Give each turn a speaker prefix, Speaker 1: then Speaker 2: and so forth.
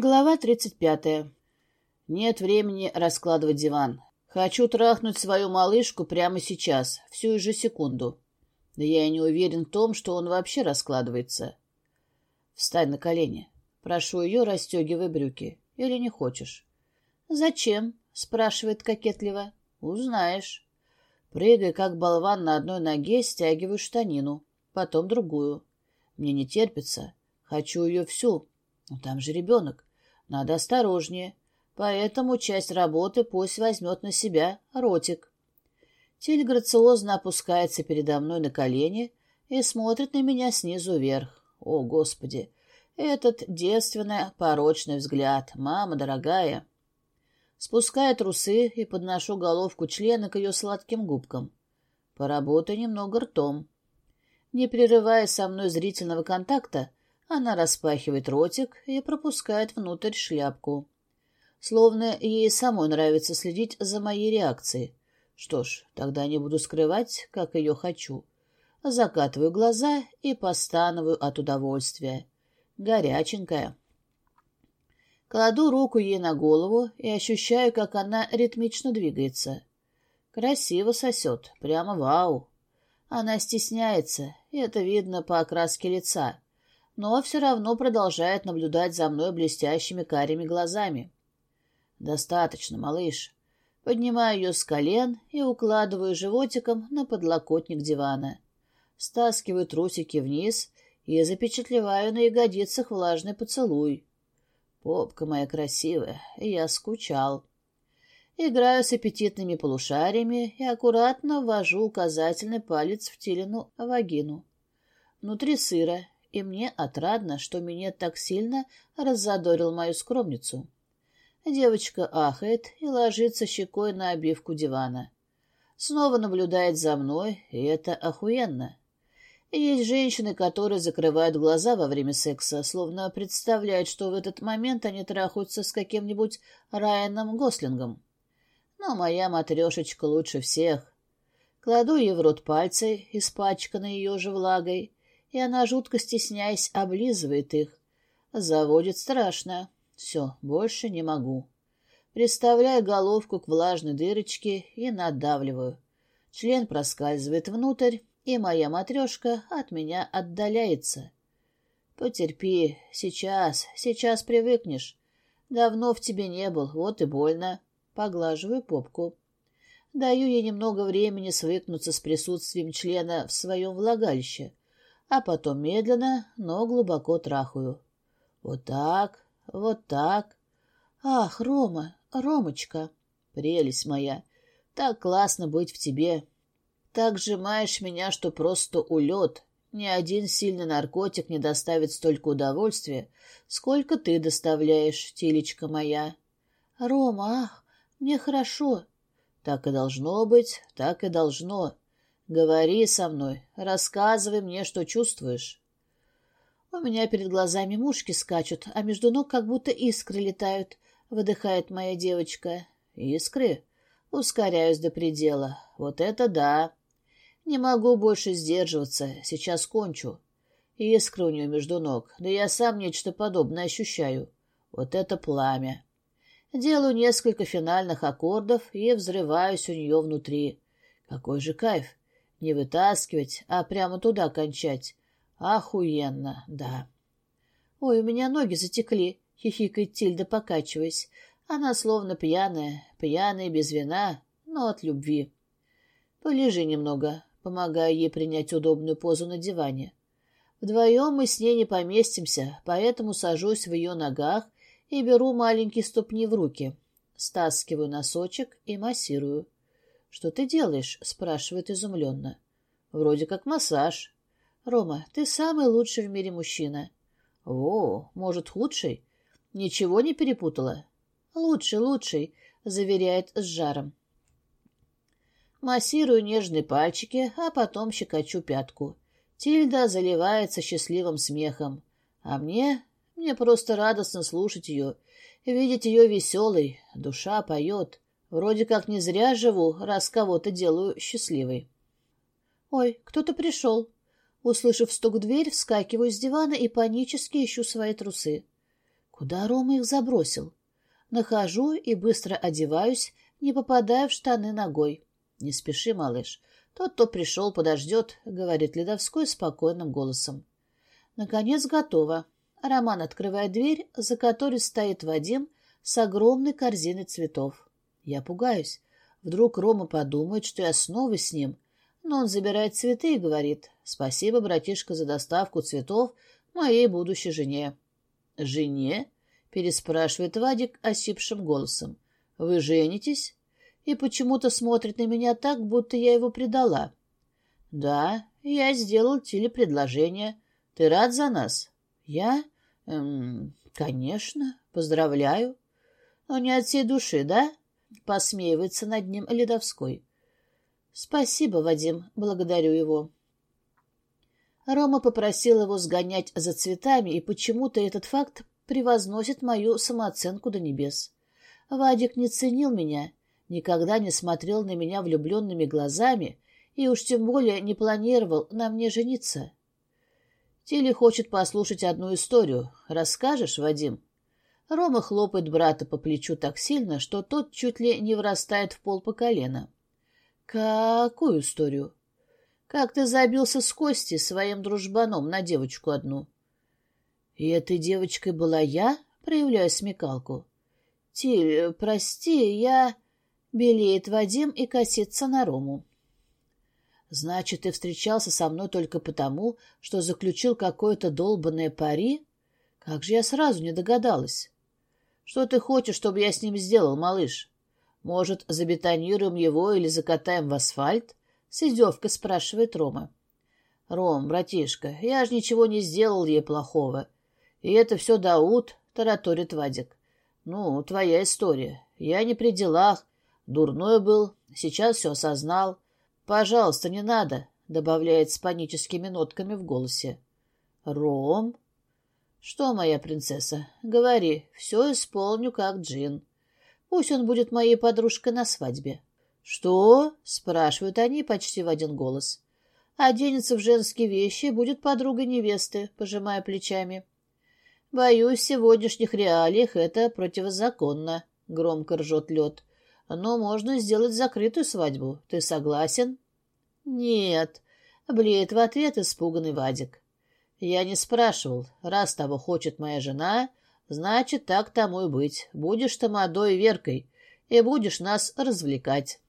Speaker 1: Глава тридцать пятая. Нет времени раскладывать диван. Хочу трахнуть свою малышку прямо сейчас, всю же секунду. Да я и не уверен в том, что он вообще раскладывается. Встань на колени. Прошу ее, расстегивай брюки. Или не хочешь? «Зачем?» — спрашивает кокетливо. «Узнаешь». Прыгай, как болван на одной ноге, стягиваю штанину, потом другую. Мне не терпится. Хочу ее всю. Но там же ребенок. Надо осторожнее. Поэтому часть работы пусть возьмет на себя ротик. Тиль грациозно опускается передо мной на колени и смотрит на меня снизу вверх. О, Господи! Этот девственный, порочный взгляд. Мама дорогая. Спускаю трусы и подношу головку члена к ее сладким губкам. Поработай немного ртом. Не прерывая со мной зрительного контакта, она распахивает ротик и пропускает внутрь шляпку. Словно ей самой нравится следить за моей реакцией. Что ж, тогда не буду скрывать, как ее хочу. Закатываю глаза и постановую от удовольствия. Горяченькая. Кладу руку ей на голову и ощущаю, как она ритмично двигается. Красиво сосет, прямо вау. Она стесняется, и это видно по окраске лица но все равно продолжает наблюдать за мной блестящими карими глазами. «Достаточно, малыш». Поднимаю ее с колен и укладываю животиком на подлокотник дивана. Стаскиваю трусики вниз и запечатлеваю на ягодицах влажный поцелуй. Попка моя красивая, я скучал. Играю с аппетитными полушариями и аккуратно ввожу указательный палец в Тилину вагину. Внутри сыра, и мне отрадно, что меня так сильно раззадорил мою скромницу. Девочка ахает и ложится щекой на обивку дивана. Снова наблюдает за мной, и это охуенно. Есть женщины, которые закрывают глаза во время секса, словно представляют, что в этот момент они трахаются с каким-нибудь Райаном Гослингом. Но моя матрешечка лучше всех. Кладу ей в рот пальцы, испачканные ее же влагой, и она, жутко стесняясь, облизывает их. Заводит страшно. Все, больше не могу. Приставляю головку к влажной дырочке и надавливаю. Член проскальзывает внутрь, и моя матрешка от меня отдаляется. Потерпи, сейчас, сейчас привыкнешь. Давно в тебе не был, вот и больно. Поглаживаю попку. Даю ей немного времени свыкнуться с присутствием члена в своем влагалище а потом медленно, но глубоко трахаю. Вот так, вот так. Ах, Рома, Ромочка, прелесть моя, так классно быть в тебе. Так сжимаешь меня, что просто улет. Ни один сильный наркотик не доставит столько удовольствия, сколько ты доставляешь, телечка моя. Рома, ах, мне хорошо. Так и должно быть, так и должно. Говори со мной, рассказывай мне, что чувствуешь. У меня перед глазами мушки скачут, а между ног как будто искры летают, выдыхает моя девочка. Искры? Ускоряюсь до предела. Вот это да. Не могу больше сдерживаться, сейчас кончу. Искры у нее между ног, да я сам нечто подобное ощущаю. Вот это пламя. Делаю несколько финальных аккордов и взрываюсь у нее внутри. Какой же кайф! Не вытаскивать, а прямо туда кончать. Охуенно, да. Ой, у меня ноги затекли, хихикает Тильда, покачиваясь. Она словно пьяная, пьяная без вина, но от любви. Полежи немного, помогая ей принять удобную позу на диване. Вдвоем мы с ней не поместимся, поэтому сажусь в ее ногах и беру маленькие ступни в руки. Стаскиваю носочек и массирую. «Что ты делаешь?» — спрашивает изумленно. «Вроде как массаж». «Рома, ты самый лучший в мире мужчина». «О, может, худший?» «Ничего не перепутала?» «Лучший, лучший», — заверяет с жаром. Массирую нежные пальчики, а потом щекочу пятку. Тильда заливается счастливым смехом. А мне... Мне просто радостно слушать ее, видеть ее веселой. Душа поет. Вроде как не зря живу, раз кого-то делаю счастливой. Ой, кто-то пришел. Услышав стук в дверь, вскакиваю с дивана и панически ищу свои трусы. Куда Рома их забросил? Нахожу и быстро одеваюсь, не попадая в штаны ногой. Не спеши, малыш. Тот, кто пришел, подождет, — говорит Ледовской спокойным голосом. Наконец готово. Роман открывает дверь, за которой стоит Вадим с огромной корзиной цветов. Я пугаюсь. Вдруг Рома подумает, что я снова с ним. Но он забирает цветы и говорит, «Спасибо, братишка, за доставку цветов моей будущей жене». «Жене?» — переспрашивает Вадик осипшим голосом. «Вы женитесь?» И почему-то смотрит на меня так, будто я его предала. «Да, я сделал Тиле предложение. Ты рад за нас?» «Я? Эм, конечно. Поздравляю». «Но не от всей души, да?» — посмеивается над ним Ледовской. «Спасибо, Вадим, благодарю его». Рома попросил его сгонять за цветами, и почему-то этот факт превозносит мою самооценку до небес. Вадик не ценил меня, никогда не смотрел на меня влюбленными глазами и уж тем более не планировал на мне жениться. Тилли хочет послушать одну историю. Расскажешь, Вадим? Рома хлопает брата по плечу так сильно, что тот чуть ли не врастает в пол по колено. Какую историю? Как ты забился с Костей, своим дружбаном, на девочку одну? И этой девочкой была я, проявляя смекалку. Тиль, прости, я... Белеет Вадим и косится на Рому. Значит, ты встречался со мной только потому, что заключил какое-то долбанное пари? Как же я сразу не догадалась. Что ты хочешь, чтобы я с ним сделал, малыш? Может, забетонируем его или закатаем в асфальт? С издевкой спрашивает Рома. Ром, братишка, я же ничего не сделал ей плохого. И это все Дауд, тараторит Вадик. Ну, твоя история. Я не при делах. Дурной был, сейчас все осознал. Пожалуйста, не надо, добавляет с паническими нотками в голосе. Ром? Что, моя принцесса, говори, все исполню как Джин. Пусть он будет моей подружкой на свадьбе. Что? спрашивают они почти в один голос. Оденется в женские вещи и будет подругой невесты, пожимая плечами. Боюсь, в сегодняшних реалиях это противозаконно, громко ржет лед. Но можно сделать закрытую свадьбу. Ты согласен? Нет, блеет в ответ испуганный Вадик. Я не спрашивал. Раз того хочет моя жена, значит, так тому и быть. Будешь ты молодой Веркой и будешь нас развлекать.